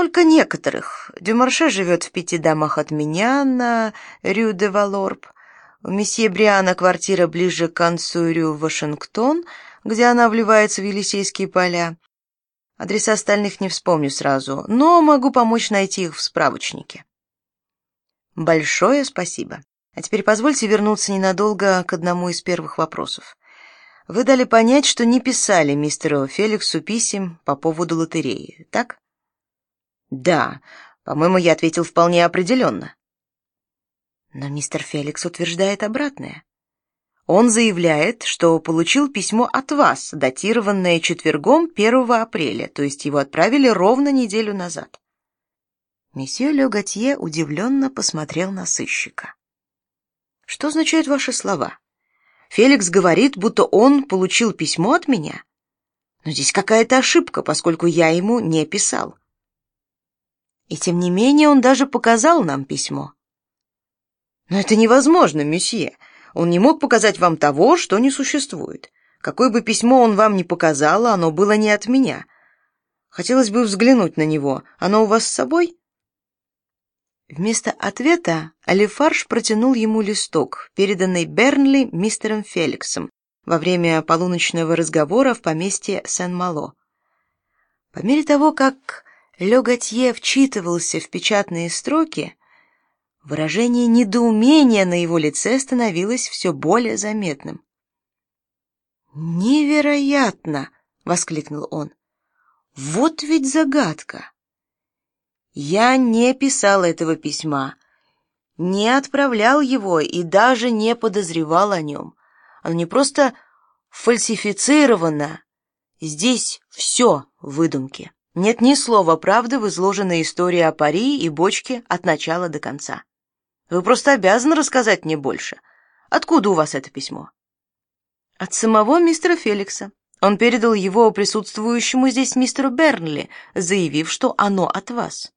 Только некоторых. Дюмарше живет в пяти домах от меня на Рю-де-Валорб. У месье Бриана квартира ближе к концу Рю Вашингтон, где она вливается в Елисейские поля. Адреса остальных не вспомню сразу, но могу помочь найти их в справочнике. Большое спасибо. А теперь позвольте вернуться ненадолго к одному из первых вопросов. Вы дали понять, что не писали мистеру Феликсу писем по поводу лотереи, так? Да, по-моему, я ответил вполне определенно. Но мистер Феликс утверждает обратное. Он заявляет, что получил письмо от вас, датированное четвергом 1 апреля, то есть его отправили ровно неделю назад. Месье Ле Готье удивленно посмотрел на сыщика. Что означают ваши слова? Феликс говорит, будто он получил письмо от меня. Но здесь какая-то ошибка, поскольку я ему не писал. И тем не менее он даже показал нам письмо. Но это невозможно, месье. Он не мог показать вам того, что не существует. Какое бы письмо он вам ни показал, оно было не от меня. Хотелось бы взглянуть на него. Оно у вас с собой? Вместо ответа Алифарш протянул ему листок, переданный Бернли мистером Феликсом во время полуночного разговора в поместье Сен-Мало. По мере того, как Ле Готье вчитывался в печатные строки, выражение недоумения на его лице становилось все более заметным. «Невероятно!» — воскликнул он. «Вот ведь загадка!» Я не писал этого письма, не отправлял его и даже не подозревал о нем. Оно не просто фальсифицировано. Здесь все выдумки. Нет ни слова правды в изложенной истории о пари и бочке от начала до конца. Вы просто обязаны рассказать мне больше. Откуда у вас это письмо? От самого мистера Феликса. Он передал его присутствующему здесь мистеру Бернли, заявив, что оно от вас.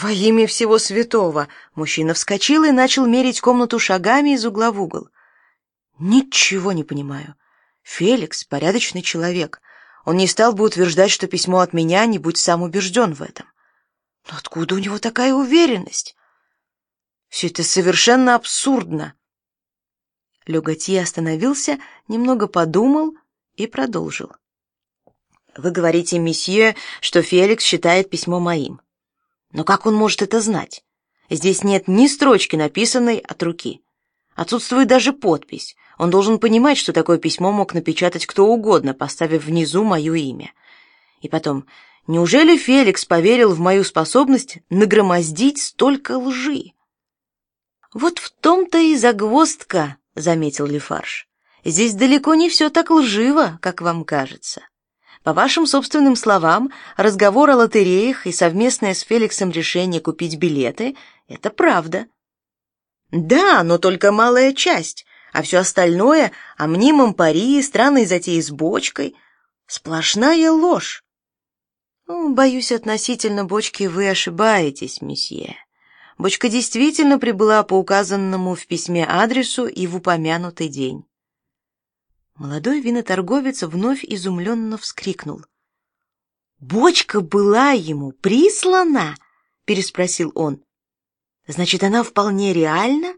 Во имя всего святого! Мужчина вскочил и начал мерить комнату шагами из угла в угол. Ничего не понимаю. Феликс порядочный человек. Он не стал бы утверждать, что письмо от меня, не будь сам убежден в этом. Но откуда у него такая уверенность? Все это совершенно абсурдно. Люгатье остановился, немного подумал и продолжил. Вы говорите, месье, что Феликс считает письмо моим. Но как он может это знать? Здесь нет ни строчки, написанной от руки. Отсутствует даже подпись. Он должен понимать, что такое письмо мог напечатать кто угодно, поставив внизу мое имя. И потом, неужели Феликс поверил в мою способность нагромоздить столько лжи? Вот в том-то и загвоздка, заметил Лефарж. Здесь далеко не все так лживо, как вам кажется. По вашим собственным словам, разговор о лотереях и совместное с Феликсом решение купить билеты — это правда. Да, но только малая часть, а все остальное — о мнимом пари, странной затеи с бочкой — сплошная ложь. Ну, боюсь, относительно бочки вы ошибаетесь, месье. Бочка действительно прибыла по указанному в письме адресу и в упомянутый день. Молодой виноторговец вновь изумленно вскрикнул. «Бочка была ему прислана?» — переспросил он. «Значит, она вполне реальна?»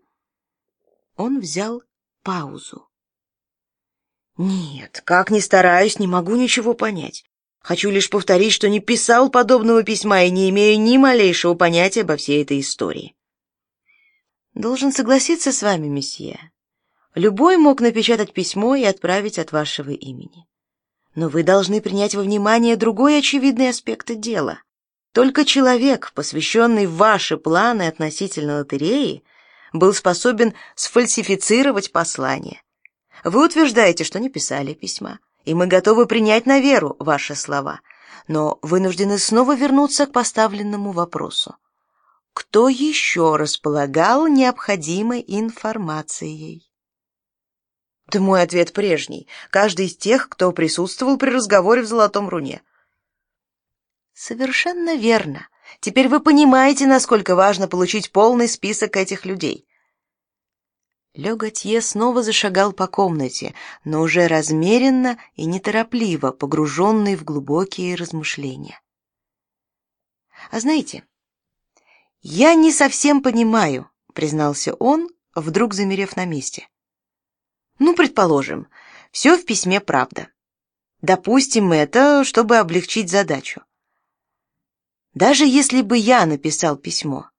Он взял паузу. «Нет, как ни стараюсь, не могу ничего понять. Хочу лишь повторить, что не писал подобного письма и не имею ни малейшего понятия обо всей этой истории». «Должен согласиться с вами, месье. Любой мог напечатать письмо и отправить от вашего имени. Но вы должны принять во внимание другой очевидный аспект дела. Только человек, посвященный в ваши планы относительно лотереи, был способен сфальсифицировать послание. Вы утверждаете, что не писали письма, и мы готовы принять на веру ваши слова, но вынуждены снова вернуться к поставленному вопросу. Кто еще располагал необходимой информацией? Да мой ответ прежний. Каждый из тех, кто присутствовал при разговоре в Золотом Руне. Совершенно верно. Теперь вы понимаете, насколько важно получить полный список этих людей. Ле Готье снова зашагал по комнате, но уже размеренно и неторопливо, погруженный в глубокие размышления. А знаете, я не совсем понимаю, признался он, вдруг замерев на месте. Ну, предположим, все в письме правда. Допустим это, чтобы облегчить задачу. Даже если бы я написал письмо,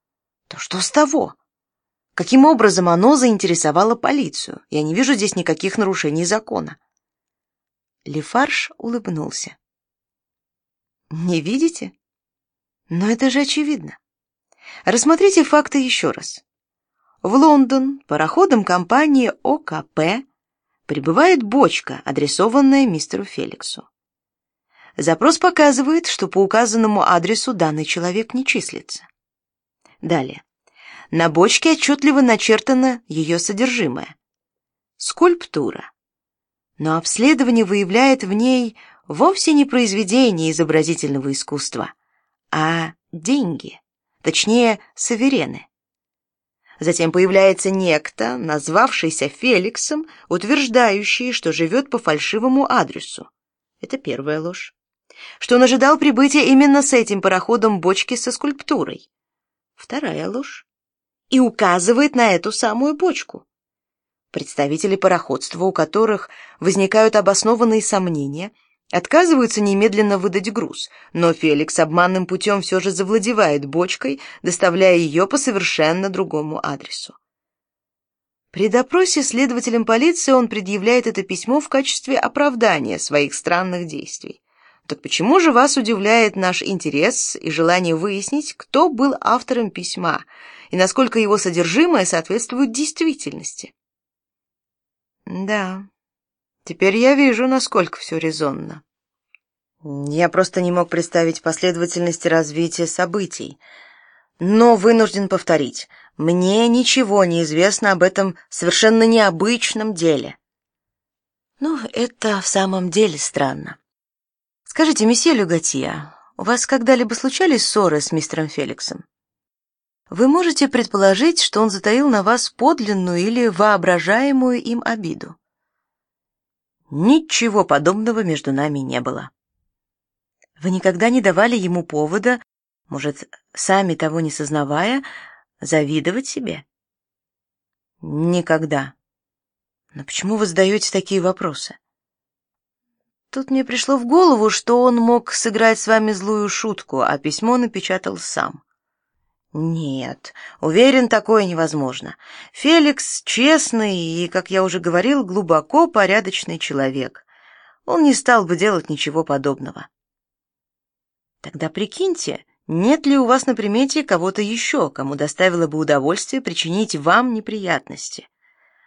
то что с того? Каким образом оно заинтересовало полицию? Я не вижу здесь никаких нарушений закона. Лефарж улыбнулся. Не видите? Но это же очевидно. Рассмотрите факты еще раз. В Лондон пароходом компании ОКП прибывает бочка, адресованная мистеру Феликсу. Запрос показывает, что по указанному адресу данный человек не числится. Далее. На бочке отчетливо начертано ее содержимое. Скульптура. Но обследование выявляет в ней вовсе не произведение изобразительного искусства, а деньги, точнее, саверены. Затем появляется некто, назвавшийся Феликсом, утверждающий, что живет по фальшивому адресу. Это первая ложь. Что он ожидал прибытия именно с этим пароходом бочки со скульптурой. Вторая ложь. И указывает на эту самую бочку. Представители пароходства, у которых возникают обоснованные сомнения, Отказываются немедленно выдать груз, но Феликс обманным путем все же завладевает бочкой, доставляя ее по совершенно другому адресу. При допросе следователем полиции он предъявляет это письмо в качестве оправдания своих странных действий. Так почему же вас удивляет наш интерес и желание выяснить, кто был автором письма и насколько его содержимое соответствует действительности? Да, Теперь я вижу, насколько все резонно. Я просто не мог представить последовательности развития событий. Но вынужден повторить, мне ничего не известно об этом совершенно необычном деле. Ну, это в самом деле странно. Скажите, месье Люгатья, у вас когда-либо случались ссоры с мистером Феликсом? Вы можете предположить, что он затаил на вас подлинную или воображаемую им обиду? Ничего подобного между нами не было. Вы никогда не давали ему повода, может, сами того не сознавая, завидовать себе? Никогда. Но почему вы задаете такие вопросы? Тут мне пришло в голову, что он мог сыграть с вами злую шутку, а письмо напечатал сам. Нет, уверен, такое невозможно. Феликс честный и, как я уже говорил, глубоко порядочный человек. Он не стал бы делать ничего подобного. Тогда прикиньте, нет ли у вас на примете кого-то еще, кому доставило бы удовольствие причинить вам неприятности?